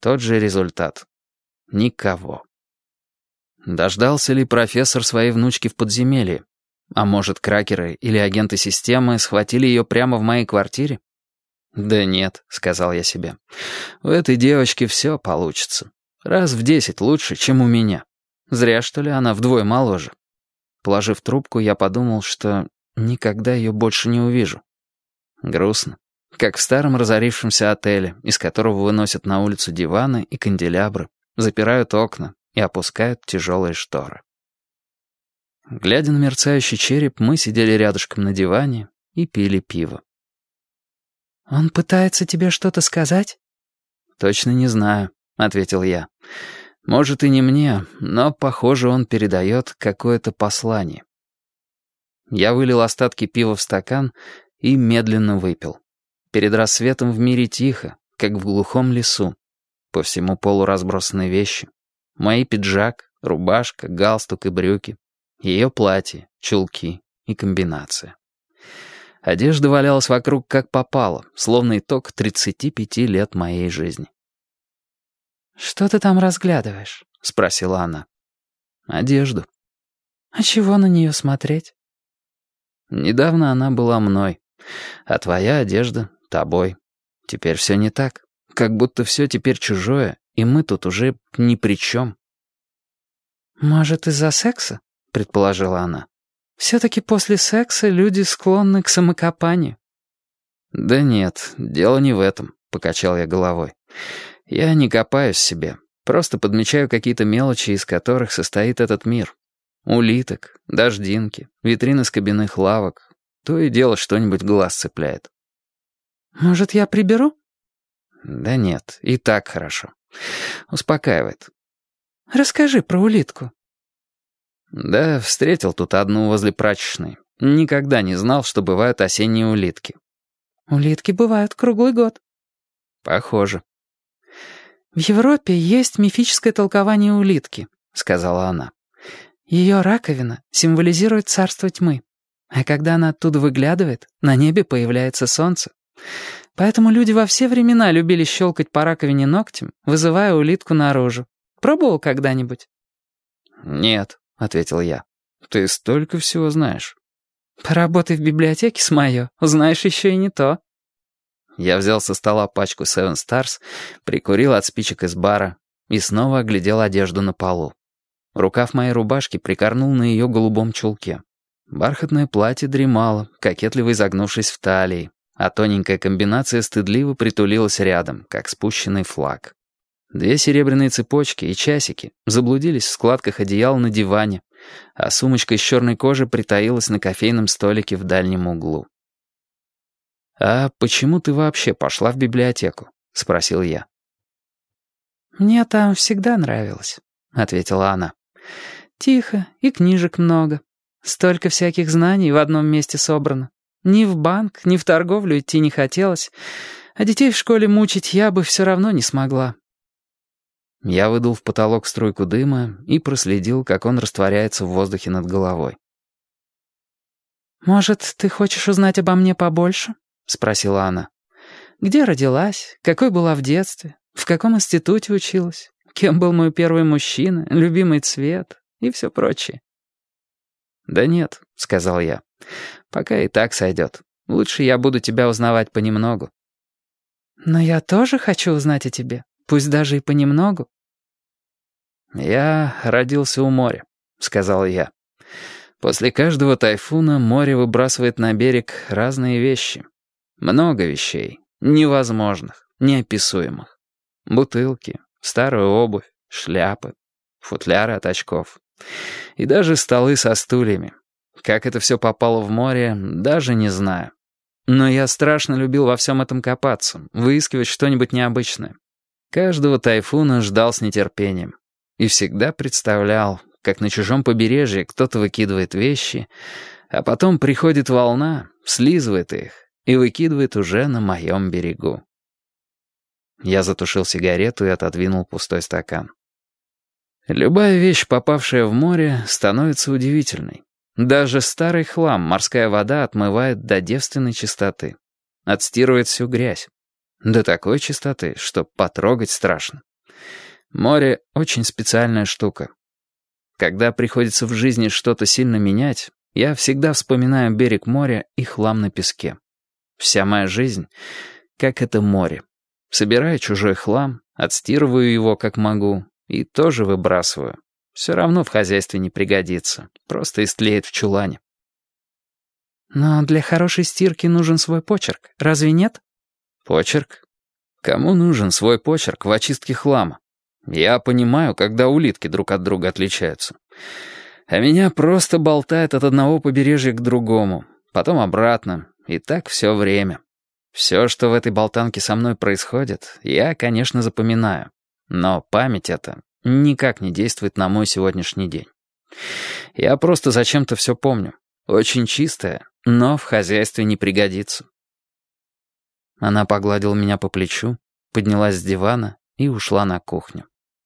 Тот же результат. Никого. Дождался ли профессор своей внучки в подземелье? А может, кракеры или агенты системы схватили ее прямо в моей квартире? «Да нет», — сказал я себе. «У этой девочки все получится. Раз в десять лучше, чем у меня. Зря, что ли, она вдвое моложе». Положив трубку, я подумал, что никогда ее больше не увижу. Грустно. Как в старом разорившемся отеле, из которого выносят на улицу диваны и канделябры, запирают окна и опускают тяжелые шторы. Глядя на мерцающий череп, мы сидели рядышком на диване и пили пиво. «Он пытается тебе что-то сказать?» «Точно не знаю», — ответил я. «Может, и не мне, но, похоже, он передает какое-то послание». Я вылил остатки пива в стакан и медленно выпил. Перед рассветом в мире тихо, как в глухом лесу. По всему полу разбросаны вещи. Мои пиджак, рубашка, галстук и брюки. Ее платье, чулки и комбинация. Одежда валялась вокруг как попало, словно итог 35 лет моей жизни. «Что ты там разглядываешь?» — спросила она. «Одежду». «А чего на нее смотреть?» «Недавно она была мной, а твоя одежда — тобой. Теперь все не так. Как будто все теперь чужое, и мы тут уже ни при чем». «Может, из-за секса?» — предположила она. Все-таки после секса люди склонны к самокопанию». «Да нет, дело не в этом», — покачал я головой. «Я не копаюсь себе, просто подмечаю какие-то мелочи, из которых состоит этот мир. Улиток, дождинки, витрины с кабинных лавок. То и дело что-нибудь глаз цепляет». «Может, я приберу?» «Да нет, и так хорошо. Успокаивает». «Расскажи про улитку». Да, встретил тут одну возле прачечной. Никогда не знал, что бывают осенние улитки. Улитки бывают круглый год. Похоже. В Европе есть мифическое толкование улитки, сказала она. Ее раковина символизирует царство тьмы. А когда она оттуда выглядывает, на небе появляется солнце. Поэтому люди во все времена любили щелкать по раковине ногтем, вызывая улитку наружу. Пробовал когда-нибудь? Нет ответил я. «Ты столько всего знаешь». «Поработай в библиотеке с моё, узнаешь еще и не то». Я взял со стола пачку Seven Stars, прикурил от спичек из бара и снова оглядел одежду на полу. Рукав моей рубашки прикорнул на ее голубом чулке. Бархатное платье дремало, кокетливо изогнувшись в талии, а тоненькая комбинация стыдливо притулилась рядом, как спущенный флаг. Две серебряные цепочки и часики заблудились в складках одеяла на диване, а сумочка из черной кожи притаилась на кофейном столике в дальнем углу. «А почему ты вообще пошла в библиотеку?» — спросил я. «Мне там всегда нравилось», — ответила она. «Тихо, и книжек много. Столько всяких знаний в одном месте собрано. Ни в банк, ни в торговлю идти не хотелось, а детей в школе мучить я бы все равно не смогла. Я выдул в потолок струйку дыма и проследил, как он растворяется в воздухе над головой. «Может, ты хочешь узнать обо мне побольше?» — спросила она. «Где родилась? Какой была в детстве? В каком институте училась? Кем был мой первый мужчина? Любимый цвет? И все прочее?» «Да нет», — сказал я. «Пока и так сойдет. Лучше я буду тебя узнавать понемногу». «Но я тоже хочу узнать о тебе. Пусть даже и понемногу. «Я родился у моря», — сказал я. «После каждого тайфуна море выбрасывает на берег разные вещи. Много вещей, невозможных, неописуемых. Бутылки, старую обувь, шляпы, футляры от очков. И даже столы со стульями. Как это все попало в море, даже не знаю. Но я страшно любил во всем этом копаться, выискивать что-нибудь необычное. Каждого тайфуна ждал с нетерпением. И всегда представлял, как на чужом побережье кто-то выкидывает вещи, а потом приходит волна, слизывает их и выкидывает уже на моем берегу. Я затушил сигарету и отодвинул пустой стакан. Любая вещь, попавшая в море, становится удивительной. Даже старый хлам морская вода отмывает до девственной чистоты. Отстирывает всю грязь. До такой чистоты, что потрогать страшно. Море — очень специальная штука. Когда приходится в жизни что-то сильно менять, я всегда вспоминаю берег моря и хлам на песке. Вся моя жизнь — как это море. Собираю чужой хлам, отстирываю его как могу и тоже выбрасываю. Все равно в хозяйстве не пригодится, просто истлеет в чулане. Но для хорошей стирки нужен свой почерк, разве нет? Почерк? Кому нужен свой почерк в очистке хлама? Я понимаю, когда улитки друг от друга отличаются. А меня просто болтает от одного побережья к другому, потом обратно, и так все время. Все, что в этой болтанке со мной происходит, я, конечно, запоминаю. Но память эта никак не действует на мой сегодняшний день. Я просто зачем-то все помню. Очень чистая, но в хозяйстве не пригодится. Она погладила меня по плечу, поднялась с дивана и ушла на кухню.